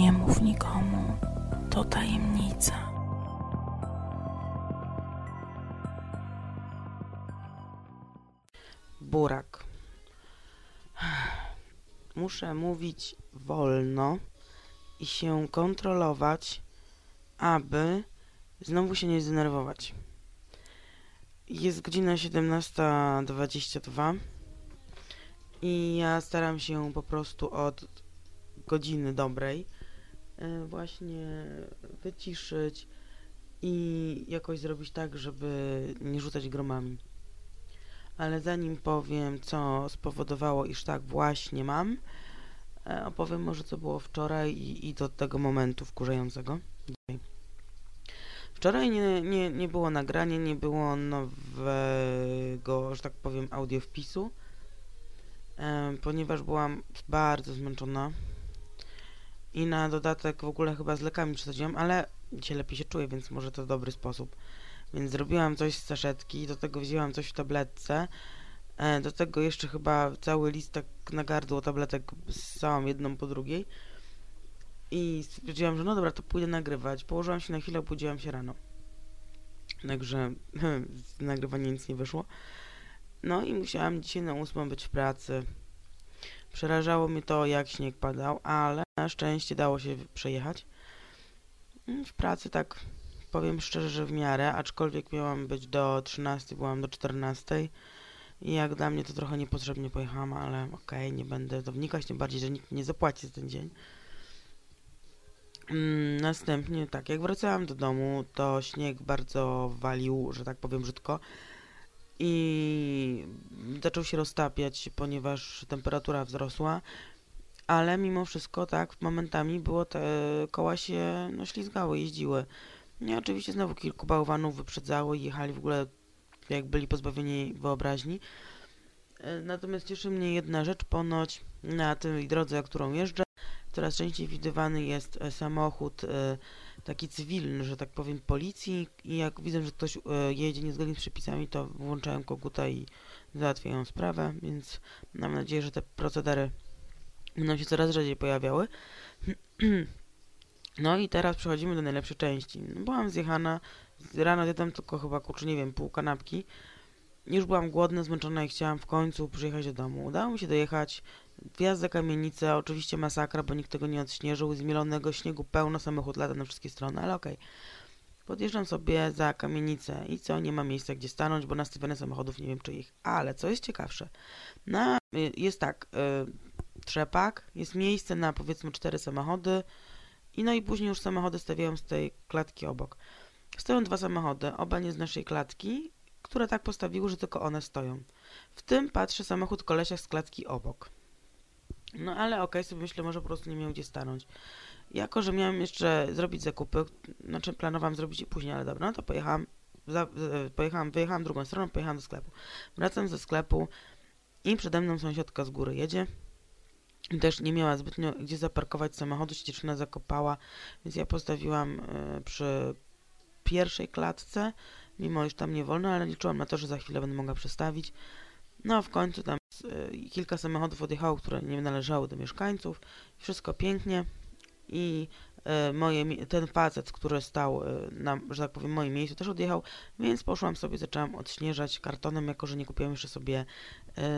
Nie mów nikomu, to tajemnica. Burak. Muszę mówić wolno i się kontrolować, aby znowu się nie zdenerwować. Jest godzina 17.22 i ja staram się po prostu od godziny dobrej właśnie wyciszyć i jakoś zrobić tak, żeby nie rzucać gromami. Ale zanim powiem, co spowodowało, iż tak właśnie mam, e, opowiem może, co było wczoraj i, i do tego momentu wkurzającego. Wczoraj nie, nie, nie było nagrania, nie było nowego, że tak powiem, audiowpisu, e, ponieważ byłam bardzo zmęczona i na dodatek w ogóle chyba z lekami przesadziłam, ale dzisiaj lepiej się czuję, więc może to dobry sposób. Więc zrobiłam coś z saszetki, do tego wzięłam coś w tabletce, e, do tego jeszcze chyba cały listek na gardło tabletek ssałam jedną po drugiej i stwierdziłam, że no dobra, to pójdę nagrywać. Położyłam się na chwilę, obudziłam się rano. Także z nagrywania nic nie wyszło. No i musiałam dzisiaj na ósmą być w pracy. Przerażało mnie to, jak śnieg padał, ale na szczęście dało się przejechać. W pracy tak powiem szczerze, że w miarę, aczkolwiek miałam być do 13, byłam do 14. I jak dla mnie to trochę niepotrzebnie pojechałam, ale okej, okay, nie będę to wnikać, tym bardziej, że nikt nie zapłaci za ten dzień. Mm, następnie tak, jak wracałam do domu, to śnieg bardzo walił, że tak powiem brzydko i zaczął się roztapiać, ponieważ temperatura wzrosła, ale mimo wszystko tak, momentami było te koła się no, ślizgały, jeździły. I oczywiście znowu kilku bałwanów wyprzedzało i jechali w ogóle jak byli pozbawieni wyobraźni. E, natomiast cieszy mnie jedna rzecz, ponoć na tej drodze, którą jeżdżę, coraz częściej widywany jest e, samochód e, taki cywilny, że tak powiem, policji i jak widzę, że ktoś jedzie niezgodnie z przepisami, to włączają koguta i załatwiają sprawę, więc mam nadzieję, że te procedery będą się coraz rzadziej pojawiały. No i teraz przechodzimy do najlepszej części. No, byłam zjechana, rano zjadłam tylko chyba, kurczę, nie wiem, pół kanapki. Już byłam głodna, zmęczona i chciałam w końcu przyjechać do domu. Udało mi się dojechać. Wjazd za kamienicę, oczywiście masakra, bo nikt tego nie odśnieżył. Zmielonego śniegu pełno, samochód lata na wszystkie strony, ale okej. Okay. Podjeżdżam sobie za kamienicę i co, nie ma miejsca gdzie stanąć, bo nastawione samochodów nie wiem czyich. Ale co jest ciekawsze, na, y, jest tak, y, trzepak, jest miejsce na powiedzmy cztery samochody, i no i później już samochody stawiają z tej klatki obok. Stoją dwa samochody, oba nie z naszej klatki, które tak postawiły, że tylko one stoją. W tym patrzy samochód kolesia z klatki obok. No ale okej, okay, sobie myślę, może po prostu nie miał gdzie stanąć. Jako, że miałem jeszcze zrobić zakupy, znaczy planowałam zrobić i później, ale dobra, no to pojechałam, za, pojechałam, wyjechałam drugą stroną, pojechałam do sklepu. Wracam ze sklepu i przede mną sąsiadka z góry jedzie też nie miała zbytnio gdzie zaparkować samochodu, się dziewczyna zakopała, więc ja postawiłam y, przy pierwszej klatce, mimo iż tam nie wolno, ale liczyłam na to, że za chwilę będę mogła przestawić. No a w końcu tam y, kilka samochodów odjechało, które nie należały do mieszkańców. Wszystko pięknie i moje, ten facet, który stał e, na, że tak powiem, moim miejscu, też odjechał, więc poszłam sobie, zaczęłam odśnieżać kartonem, jako że nie kupiłam jeszcze sobie e,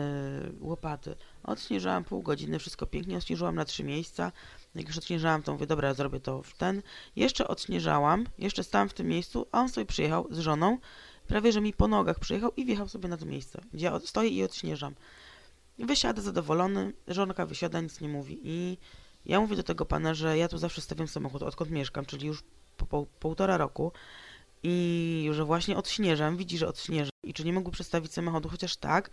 łopaty. Odśnieżałam pół godziny, wszystko pięknie, odśnieżyłam na trzy miejsca. Jak już odśnieżałam, to mówię, dobra, zrobię to w ten. Jeszcze odśnieżałam, jeszcze stałam w tym miejscu, a on sobie przyjechał z żoną, prawie że mi po nogach przyjechał i wjechał sobie na to miejsce, gdzie ja stoję i odśnieżam. Wysiada zadowolony, żonka wysiada, nic nie mówi i ja mówię do tego pana, że ja tu zawsze stawiam samochód, odkąd mieszkam, czyli już po, po półtora roku i że właśnie odśnieżam, widzi, że odśnieżam i czy nie mógłby przestawić samochodu chociaż tak,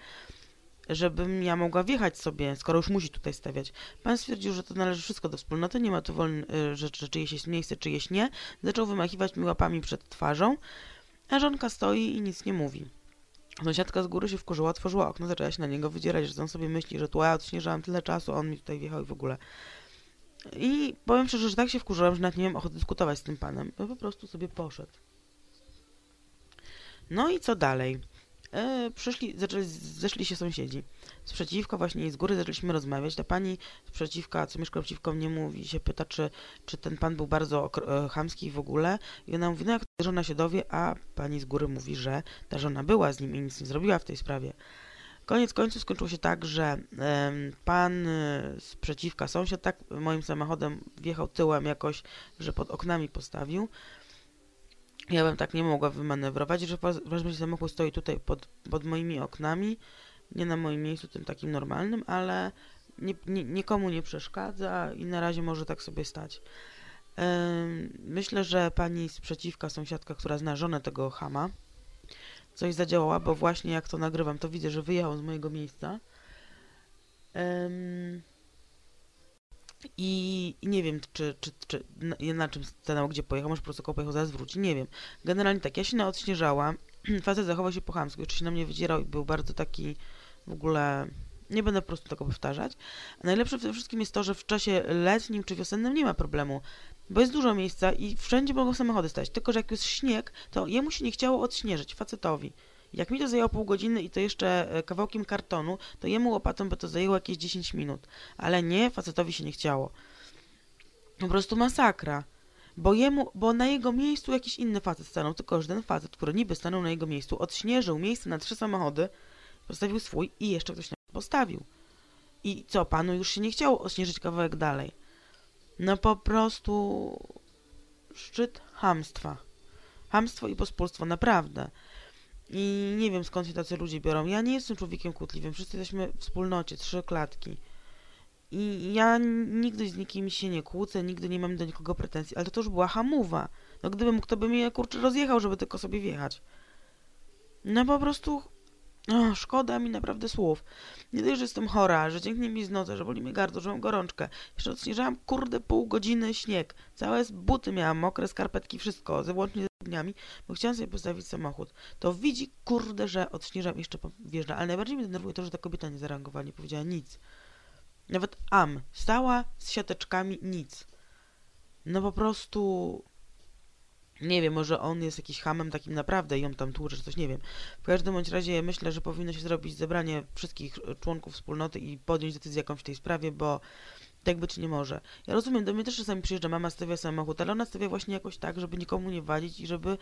żebym ja mogła wjechać sobie, skoro już musi tutaj stawiać. Pan stwierdził, że to należy wszystko do wspólnoty, nie ma tu wolny, że, czyjeś jest miejsce, czyjeś nie. Zaczął wymachiwać mi łapami przed twarzą, a żonka stoi i nic nie mówi. Sąsiadka z góry się wkurzyła, otworzyła okno, zaczęła się na niego wydzierać, że on sobie myśli, że tu ja odśnieżałam tyle czasu, on mi tutaj wjechał i w ogóle. I powiem szczerze, że tak się wkurzyłem, że nawet nie miałem ochoty dyskutować z tym panem. Po prostu sobie poszedł. No i co dalej? E, przyszli, zaczęli, zeszli się sąsiedzi. sprzeciwka, właśnie i z góry zaczęliśmy rozmawiać. Ta pani sprzeciwka, co mieszka przeciwko mnie, mówi, się pyta, czy, czy ten pan był bardzo e, chamski w ogóle. I ona mówi, no jak żona się dowie, a pani z góry mówi, że ta żona była z nim i nic nie zrobiła w tej sprawie. Koniec końców skończyło się tak, że pan sprzeciwka, sąsiad, tak moim samochodem wjechał tyłem jakoś, że pod oknami postawił. Ja bym tak nie mogła wymanewrować, że w samochód stoi tutaj pod, pod moimi oknami, nie na moim miejscu, tym takim normalnym, ale nie, nie, nikomu nie przeszkadza i na razie może tak sobie stać. myślę, że pani sprzeciwka, sąsiadka, która zna żonę tego chama, coś zadziałała, bo właśnie jak to nagrywam, to widzę, że wyjechał z mojego miejsca. Um, i, nie wiem, czy, czy, czy na, na czym stanął, gdzie pojechał, może po prostu pojechał, zaraz wróci, nie wiem. Generalnie tak, ja się naodśnieżałam, facet zachował się po chamsku, jeszcze się na mnie wydzierał i był bardzo taki w ogóle... Nie będę po prostu tego powtarzać. A najlepsze w tym wszystkim jest to, że w czasie letnim czy wiosennym nie ma problemu bo jest dużo miejsca i wszędzie mogą samochody stać. Tylko, że jak jest śnieg, to jemu się nie chciało odśnieżyć, facetowi. Jak mi to zajęło pół godziny i to jeszcze e, kawałkiem kartonu, to jemu łopatą by to zajęło jakieś 10 minut. Ale nie, facetowi się nie chciało. Po prostu masakra. Bo, jemu, bo na jego miejscu jakiś inny facet stanął, tylko że ten facet, który niby stanął na jego miejscu, odśnieżył miejsce na trzy samochody, postawił swój i jeszcze ktoś na postawił. I co, panu już się nie chciało odśnieżyć kawałek dalej. No po prostu szczyt hamstwa. Hamstwo i pospólstwo, naprawdę. I nie wiem skąd się tacy ludzie biorą. Ja nie jestem człowiekiem kłótliwym. Wszyscy jesteśmy w wspólnocie, trzy klatki. I ja nigdy z nikim się nie kłócę, nigdy nie mam do nikogo pretensji, ale to, już była hamowa. No gdybym, kto by mnie kurczę rozjechał, żeby tylko sobie wjechać. No po prostu o, szkoda mi naprawdę słów. Nie dość, że jestem chora, że dzięknie mi z nocy, że boli mi gardło, że mam gorączkę. Jeszcze odśnieżałam kurde pół godziny śnieg. Całe buty miałam, mokre skarpetki, wszystko, włącznie z dniami, bo chciałam sobie postawić samochód. To widzi kurde, że odśnieżam jeszcze wjeżdża. Ale najbardziej mnie denerwuje to, że ta kobieta nie zareagowała, nie powiedziała nic. Nawet am. Stała z siateczkami, nic. No po prostu nie wiem, może on jest jakiś hamem takim naprawdę i on tam tłucze, czy coś, nie wiem. W każdym bądź razie myślę, że powinno się zrobić zebranie wszystkich członków wspólnoty i podjąć decyzję jakąś w tej sprawie, bo tak być nie może. Ja rozumiem, do mnie też czasami przyjeżdża mama, stawia samochód, ale ona stawia właśnie jakoś tak, żeby nikomu nie walić i żeby...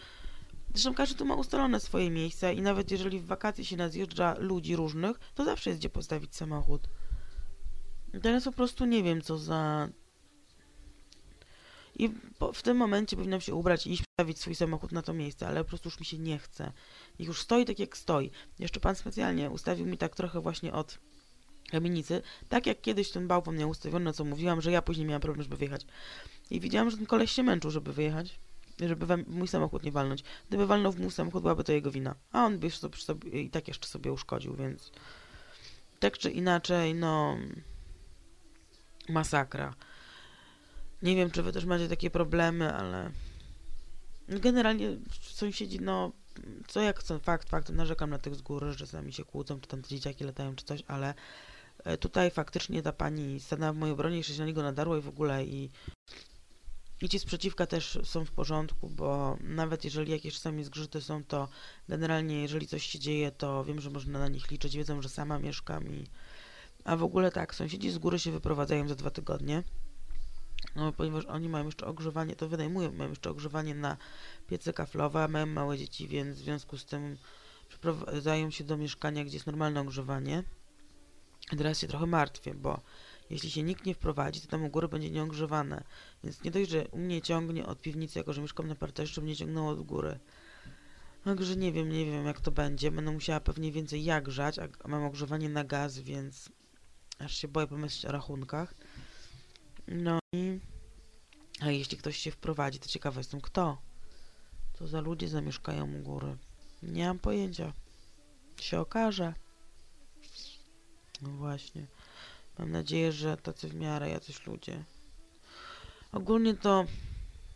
Zresztą każdy tu ma ustalone swoje miejsca i nawet jeżeli w wakacje się nazjeżdża ludzi różnych, to zawsze jest gdzie postawić samochód. Teraz po prostu nie wiem, co za i w tym momencie powinnam się ubrać i iść swój samochód na to miejsce, ale po prostu już mi się nie chce. Niech już stoi tak jak stoi. Jeszcze pan specjalnie ustawił mi tak trochę właśnie od kamienicy, tak jak kiedyś ten bałwan miał ustawiony, co mówiłam, że ja później miałam problem, żeby wyjechać. I widziałam, że ten koleś się męczył, żeby wyjechać, żeby mój samochód nie walnąć. Gdyby walnął w mój samochód, byłaby to jego wina. A on by sobie, sobie, i tak jeszcze sobie uszkodził, więc tak czy inaczej, no masakra. Nie wiem, czy wy też macie takie problemy, ale generalnie sąsiedzi, no, co jak chcą, fakt, faktem, narzekam na tych z góry, że sami się kłócą, czy tam te dzieciaki latają, czy coś, ale e, tutaj faktycznie ta pani stanęła w mojej obronie, jeszcze się na niego nadarła i w ogóle i i ci sprzeciwka też są w porządku, bo nawet jeżeli jakieś czasami zgrzyty są, to generalnie jeżeli coś się dzieje, to wiem, że można na nich liczyć, wiedzą, że sama mieszkam i... A w ogóle tak, sąsiedzi z góry się wyprowadzają za dwa tygodnie. No, ponieważ oni mają jeszcze ogrzewanie, to wynajmują, mają jeszcze ogrzewanie na piece kaflowe, mają małe dzieci, więc w związku z tym przeprowadzają się do mieszkania, gdzie jest normalne ogrzewanie. I teraz się trochę martwię, bo jeśli się nikt nie wprowadzi, to tam u góry będzie nieogrzewane. Więc nie dość, że u mnie ciągnie od piwnicy, jako że mieszkam na parterze, to mnie ciągnęło od góry. Także nie wiem, nie wiem jak to będzie. Będę musiała pewnie więcej jak grzać, a mam ogrzewanie na gaz, więc aż się boję pomyśleć o rachunkach. No i a jeśli ktoś się wprowadzi, to ciekawa jestem kto. Co za ludzie zamieszkają u góry. Nie mam pojęcia. Się okaże. No właśnie. Mam nadzieję, że tacy w miarę jacyś ludzie. Ogólnie to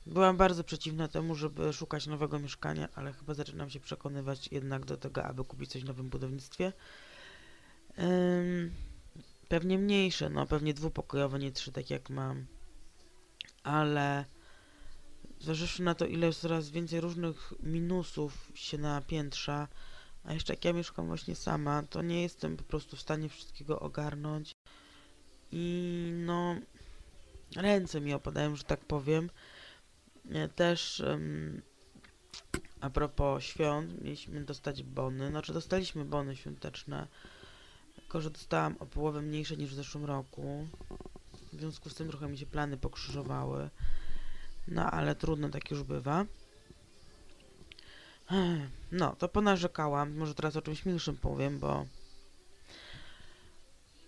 byłam bardzo przeciwna temu, żeby szukać nowego mieszkania, ale chyba zaczynam się przekonywać jednak do tego, aby kupić coś w nowym budownictwie. Ym, Pewnie mniejsze, no pewnie dwupokojowe, nie trzy, tak jak mam. Ale zważywszy na to, ile coraz więcej różnych minusów się napiętrza, A jeszcze jak ja mieszkam właśnie sama, to nie jestem po prostu w stanie wszystkiego ogarnąć. I no, ręce mi opadają, że tak powiem. E, Też em, a propos świąt, mieliśmy dostać bony. Znaczy, dostaliśmy bony świąteczne. Tylko, że dostałam o połowę mniejsze niż w zeszłym roku. W związku z tym trochę mi się plany pokrzyżowały. No, ale trudno, tak już bywa. No, to ponarzekałam. Może teraz o czymś milszym powiem, bo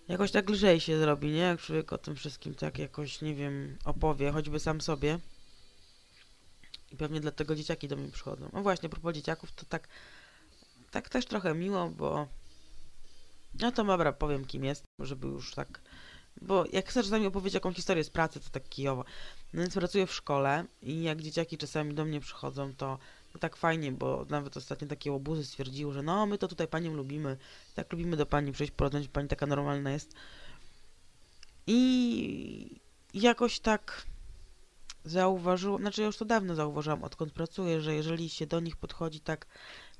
jakoś tak lżej się zrobi, nie? Jak człowiek o tym wszystkim tak jakoś, nie wiem, opowie, choćby sam sobie. I pewnie dlatego dzieciaki do mnie przychodzą. No właśnie, propos dzieciaków, to tak, tak też trochę miło, bo no to dobra, powiem kim jest, żeby już tak, bo jak chcesz czasami opowiedzieć jakąś historię z pracy, to tak kijowo. No więc pracuję w szkole i jak dzieciaki czasami do mnie przychodzą, to, tak fajnie, bo nawet ostatnio takie łobuzy stwierdziły, że no my to tutaj panią lubimy, tak lubimy do pani przyjść porozmawiać, pani taka normalna jest. I jakoś tak zauważyłam, znaczy ja już to dawno zauważyłam, odkąd pracuję, że jeżeli się do nich podchodzi tak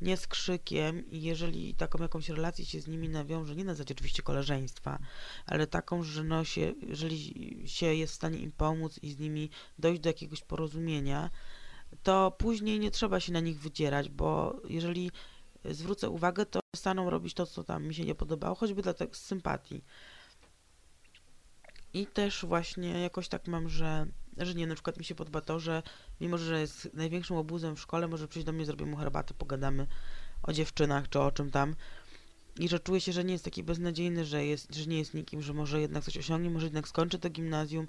nie z krzykiem i jeżeli taką jakąś relację się z nimi nawiąże, nie na zasadzie oczywiście koleżeństwa, ale taką, że no się, jeżeli się jest w stanie im pomóc i z nimi dojść do jakiegoś porozumienia, to później nie trzeba się na nich wydzierać, bo jeżeli zwrócę uwagę, to staną robić to, co tam mi się nie podobało, choćby dlatego z sympatii. I też właśnie jakoś tak mam, że, że nie, na przykład mi się podoba to, że mimo, że jest największym obuzem w szkole, może przyjść do mnie, zrobię mu herbatę, pogadamy o dziewczynach czy o czym tam. I że czuję się, że nie jest taki beznadziejny, że, jest, że nie jest nikim, że może jednak coś osiągnie, może jednak skończy to gimnazjum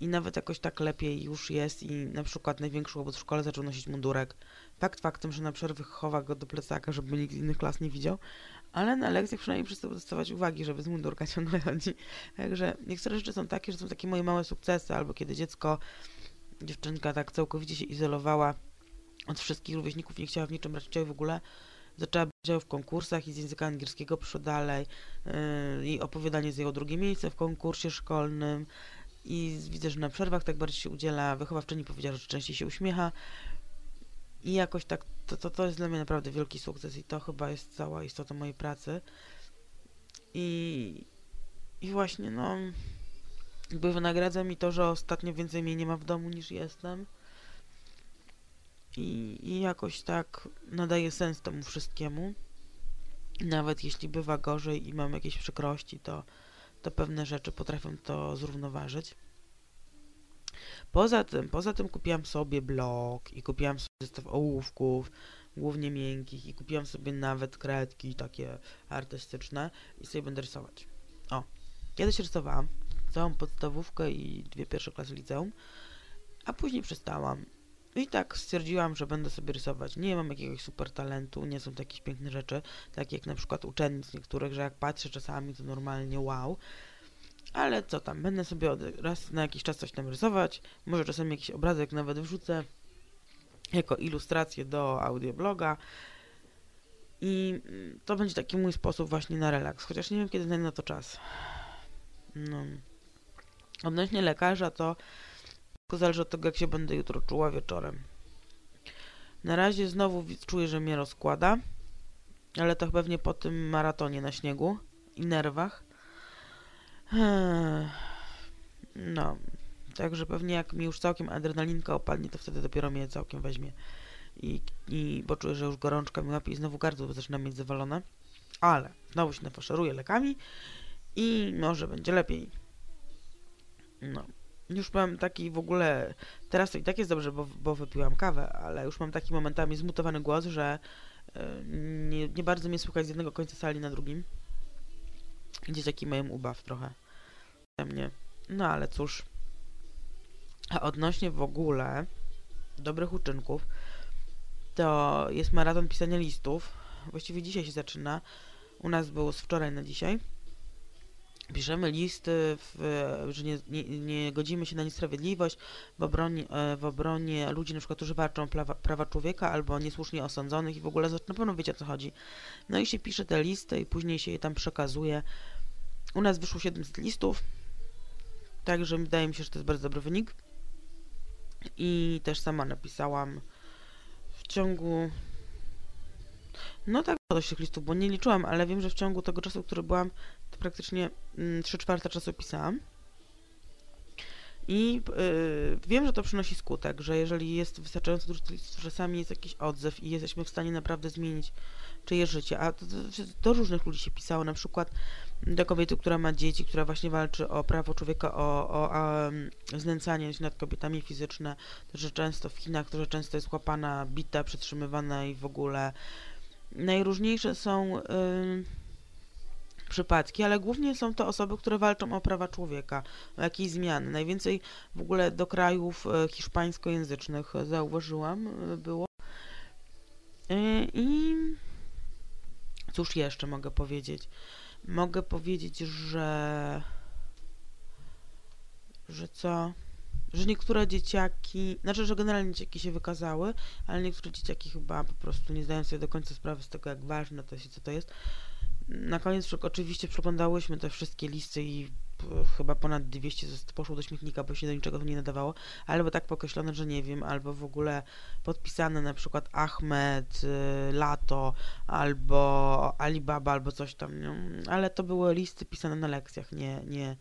i nawet jakoś tak lepiej już jest i na przykład największy obóz w szkole zaczął nosić mundurek. Fakt faktem, że na przerwy chowa go do plecaka, żeby nikt z innych klas nie widział, ale na lekcjach przynajmniej przestał dostawać uwagi, żeby z mundurka ciągle chodzi. Także niektóre rzeczy są takie, że są takie moje małe sukcesy, albo kiedy dziecko, dziewczynka tak całkowicie się izolowała od wszystkich rówieśników, nie chciała w niczym brać udziału w ogóle, zaczęła brać udział w konkursach i z języka angielskiego przyszło dalej. Yy, I opowiadanie zajęło drugie miejsce w konkursie szkolnym. I widzę, że na przerwach tak bardziej się udziela. Wychowawczyni powiedziała, że częściej się uśmiecha. I jakoś tak, to, to, to jest dla mnie naprawdę wielki sukces i to chyba jest cała istota mojej pracy. I, i właśnie, no, jakby wynagradza mi to, że ostatnio więcej mnie nie ma w domu niż jestem. I, I jakoś tak nadaje sens temu wszystkiemu. Nawet jeśli bywa gorzej i mam jakieś przykrości, to, to pewne rzeczy potrafią to zrównoważyć. Poza tym, poza tym kupiłam sobie blok i kupiłam sobie zestaw ołówków, głównie miękkich i kupiłam sobie nawet kredki takie artystyczne i sobie będę rysować. O, kiedyś rysowałam całą podstawówkę i dwie pierwsze klasy liceum, a później przestałam. I tak stwierdziłam, że będę sobie rysować. Nie mam jakiegoś super talentu, nie są to jakieś piękne rzeczy, takie jak na przykład uczennic niektórych, że jak patrzę czasami to normalnie wow. Ale co tam, będę sobie od, raz na jakiś czas coś tam rysować, może czasem jakiś obrazek nawet wrzucę jako ilustrację do audiobloga. I mm, to będzie taki mój sposób właśnie na relaks, chociaż nie wiem kiedy znajdę na to czas. No. Odnośnie lekarza to zależy od tego, jak się będę jutro czuła wieczorem. Na razie znowu czuję, że mnie rozkłada, ale to pewnie po tym maratonie na śniegu i nerwach. No, także pewnie jak mi już całkiem adrenalinka opadnie, to wtedy dopiero mnie całkiem weźmie. I, i bo czuję, że już gorączka mi łapie i znowu gardło zaczyna mieć zawalone. Ale znowu się nafaszeruję lekami i może będzie lepiej. No. Już mam taki w ogóle, teraz to i tak jest dobrze, bo, bo wypiłam kawę, ale już mam taki momentami zmutowany głos, że e, nie, nie bardzo mnie słychać z jednego końca sali na drugim. Dzieciaki mają ubaw trochę ze mnie. No ale cóż. A odnośnie w ogóle dobrych uczynków, to jest maraton pisania listów. Właściwie dzisiaj się zaczyna. U nas był z wczoraj na dzisiaj. Piszemy listy, w, że nie, nie, nie, godzimy się na niesprawiedliwość w obronie, w obronie ludzi, na przykład, którzy walczą prawa, prawa człowieka albo niesłusznie osądzonych i w ogóle na pewno wiecie o co chodzi. No i się pisze te listy i później się je tam przekazuje. U nas wyszło 700 listów, także wydaje mi się, że to jest bardzo dobry wynik. I też sama napisałam w ciągu No tak, dość tych listów, bo nie liczyłam, ale wiem, że w ciągu tego czasu, który byłam, to praktycznie mm, 3 czwarte czasu pisałam. I yy, wiem, że to przynosi skutek, że jeżeli jest wystarczająco dużo listów, czasami jest jakiś odzew i jesteśmy w stanie naprawdę zmienić czyjeś życie. A do, do różnych ludzi się pisało, na przykład do kobiety, która ma dzieci, która właśnie walczy o prawo człowieka, o, o, o znęcanie się nad kobietami fizyczne, to, że często w Chinach, to, że często jest łapana, bita, przetrzymywana i w ogóle najróżniejsze są... Przypadki, ale głównie są to osoby, które walczą o prawa człowieka, o jakieś zmiany. Najwięcej w ogóle do krajów e, hiszpańskojęzycznych zauważyłam e, było. E, I cóż jeszcze mogę powiedzieć? Mogę powiedzieć, że że co? Że niektóre dzieciaki, znaczy, że generalnie dzieciaki się wykazały, ale niektóre dzieciaki chyba po prostu nie zdają sobie do końca sprawy z tego, jak ważne to jest i co to jest, na koniec oczywiście przeglądałyśmy te wszystkie listy i chyba ponad 200 poszło do śmietnika, bo się do niczego nie nadawało, albo tak pokreślone, że nie wiem, albo w ogóle podpisane na przykład Ahmed, y, Lato, albo Alibaba, albo coś tam, ale to były listy pisane na lekcjach, nie, nie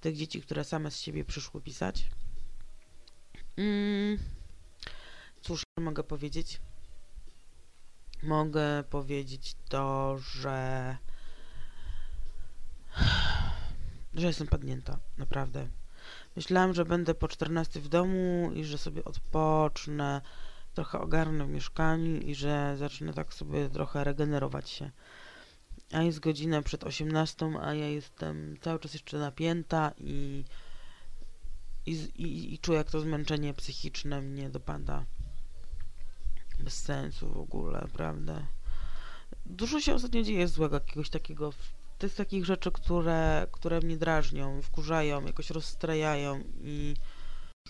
tych dzieci, które same z siebie przyszły pisać. Mm. Cóż mogę powiedzieć? Mogę powiedzieć to, że że jestem padnięta, naprawdę. Myślałam, że będę po 14 w domu i że sobie odpocznę, trochę ogarnę w mieszkaniu i że zacznę tak sobie trochę regenerować się. A jest godzina przed 18, a ja jestem cały czas jeszcze napięta i, i, i, i czuję, jak to zmęczenie psychiczne mnie dopada. Bez sensu w ogóle, prawda? Dużo się ostatnio dzieje złego, jakiegoś takiego to jest takich rzeczy, które, które mnie drażnią, wkurzają, jakoś rozstrajają i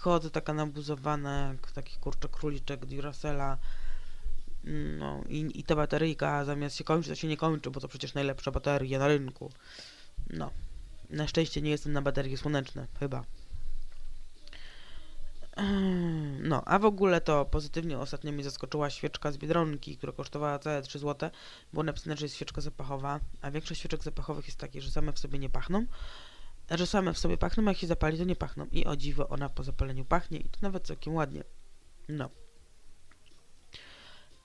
chodzę taka nabuzowana, jak taki kurczę króliczek Duracella. No i, i ta bateryjka zamiast się kończyć, to się nie kończy, bo to przecież najlepsza bateria na rynku. No. Na szczęście nie jestem na baterie słoneczne, chyba. No, a w ogóle to pozytywnie ostatnio mnie zaskoczyła świeczka z Biedronki, która kosztowała całe 3 zł. Było napisane, że jest świeczka zapachowa, a większość świeczek zapachowych jest takie, że same w sobie nie pachną. Że same w sobie pachną, a jak się zapali, to nie pachną. I o dziwo, ona po zapaleniu pachnie i to nawet całkiem ładnie. No.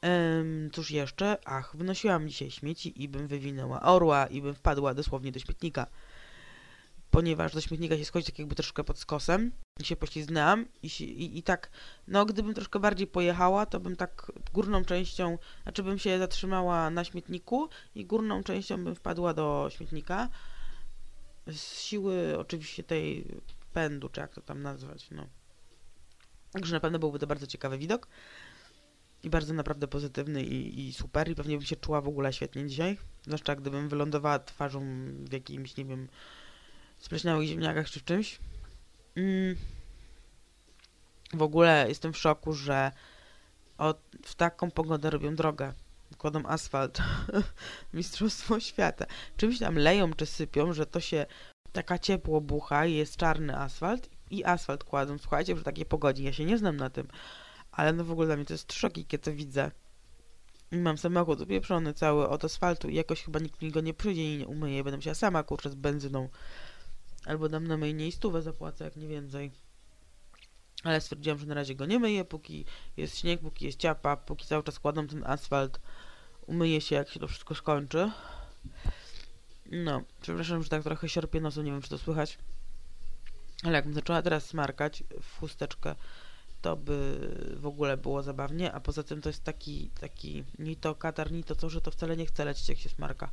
Um, cóż jeszcze? Ach, wynosiłam dzisiaj śmieci i bym wywinęła orła i bym wpadła dosłownie do śmietnika ponieważ do śmietnika się schodzi tak jakby troszkę pod skosem i się pośliznęłam i, i, i tak, no gdybym troszkę bardziej pojechała, to bym tak górną częścią, znaczy bym się zatrzymała na śmietniku i górną częścią bym wpadła do śmietnika z siły oczywiście tej pędu, czy jak to tam nazwać, no. Także na pewno byłby to bardzo ciekawy widok i bardzo naprawdę pozytywny i, i super i pewnie bym się czuła w ogóle świetnie dzisiaj, zwłaszcza gdybym wylądowała twarzą w jakimś, nie wiem, spleśniałych ziemniakach czy w czymś. Mm. W ogóle jestem w szoku, że od, w taką pogodę robią drogę. Kładą asfalt. Mistrzostwo świata. Czymś tam leją czy sypią, że to się taka ciepło bucha i jest czarny asfalt i asfalt kładą. Słuchajcie, przy takiej pogodzie. Ja się nie znam na tym. Ale no w ogóle dla mnie to jest szok, kiedy to widzę. I mam samochód upieprzony cały od asfaltu i jakoś chyba nikt mi go nie przyjdzie i nie umyje. Będę musiała sama kurczę z benzyną Albo dam na mniej stówę zapłacę, jak nie więcej. Ale stwierdziłam, że na razie go nie myję, póki jest śnieg, póki jest ciapa, póki cały czas kładą ten asfalt. Umyję się, jak się to wszystko skończy. No, przepraszam, że tak trochę sierpię nosu, nie wiem, czy to słychać. Ale jakbym zaczęła teraz smarkać w chusteczkę, to by w ogóle było zabawnie, a poza tym to jest taki, taki, ni to katar, ni to co, że to wcale nie chce lecieć, jak się smarka.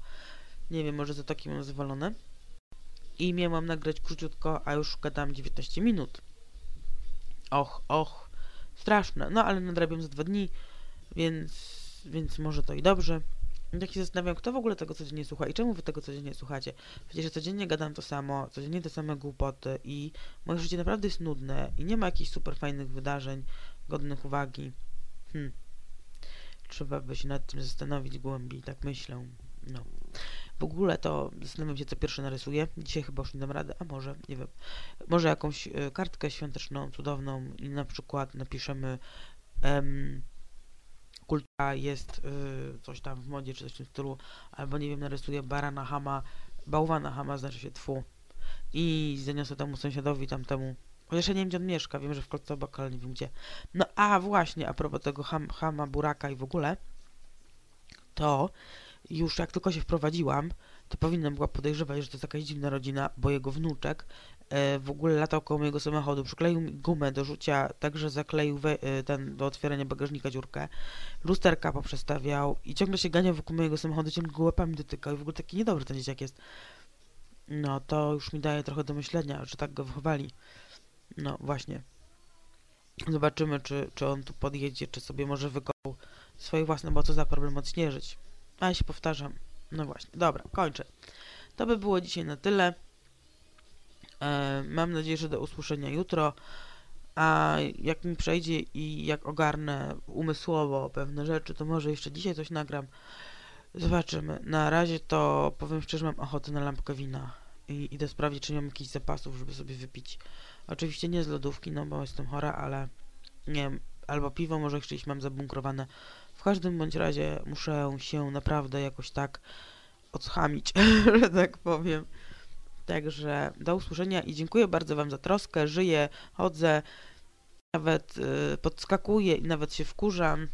Nie wiem, może za taki mam zwolone i miałam nagrać króciutko, a już gadam 19 minut. Och, och, straszne. No ale nadrabiam za dwa dni, więc, więc może to i dobrze. Tak się zastanawiam, kto w ogóle tego codziennie słucha i czemu wy tego codziennie słuchacie? Przecież ja codziennie gadam to samo, codziennie te same głupoty i moje życie naprawdę jest nudne i nie ma jakichś super fajnych wydarzeń godnych uwagi. Hm. Trzeba by się nad tym zastanowić głębiej, tak myślę. No. W ogóle to zastanawiam się, co pierwsze narysuję. Dzisiaj chyba już nie dam rady, a może, nie wiem. Może jakąś e, kartkę świąteczną, cudowną i na przykład napiszemy um, kultura jest y, coś tam w modzie, czy coś w tym stylu, albo nie wiem, narysuję barana hama, bałwana hama, znaczy się twu. I zaniosę temu sąsiadowi tamtemu. Chociaż ja nie wiem, gdzie on mieszka, wiem, że w Kotce obok, ale nie wiem gdzie. No a właśnie, a propos tego ham, hama, buraka i w ogóle, to już jak tylko się wprowadziłam, to powinnam była podejrzewać, że to jest jakaś dziwna rodzina, bo jego wnuczek e, w ogóle latał koło mojego samochodu, przykleił mi gumę do rzucia, także zakleił we, e, ten do otwierania bagażnika dziurkę, lusterka poprzestawiał i ciągle się ganiał wokół mojego samochodu, ciągle go łapami dotykał i w ogóle taki niedobry ten dzieciak jest. No, to już mi daje trochę do myślenia, że tak go wychowali. No, właśnie. Zobaczymy, czy, czy on tu podjedzie, czy sobie może wygoł swoje własne, bo co za problem odśnieżyć. A ja się powtarzam. No właśnie, dobra, kończę. To by było dzisiaj na tyle. E, mam nadzieję, że do usłyszenia jutro. A jak mi przejdzie i jak ogarnę umysłowo pewne rzeczy, to może jeszcze dzisiaj coś nagram. Zobaczymy. Na razie to powiem szczerze, mam ochotę na lampkę wina i idę sprawdzić, czy nie mam jakichś zapasów, żeby sobie wypić. Oczywiście nie z lodówki, no bo jestem chora, ale nie wiem, albo piwo może jeszcze gdzieś mam zabunkrowane. W każdym bądź razie muszę się naprawdę jakoś tak odchamić, że tak powiem. Także do usłyszenia i dziękuję bardzo Wam za troskę. Żyję, chodzę, nawet y, podskakuję i nawet się wkurzam.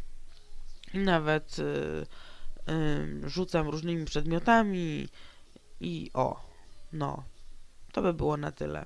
I nawet y, y, rzucam różnymi przedmiotami i o, no, to by było na tyle.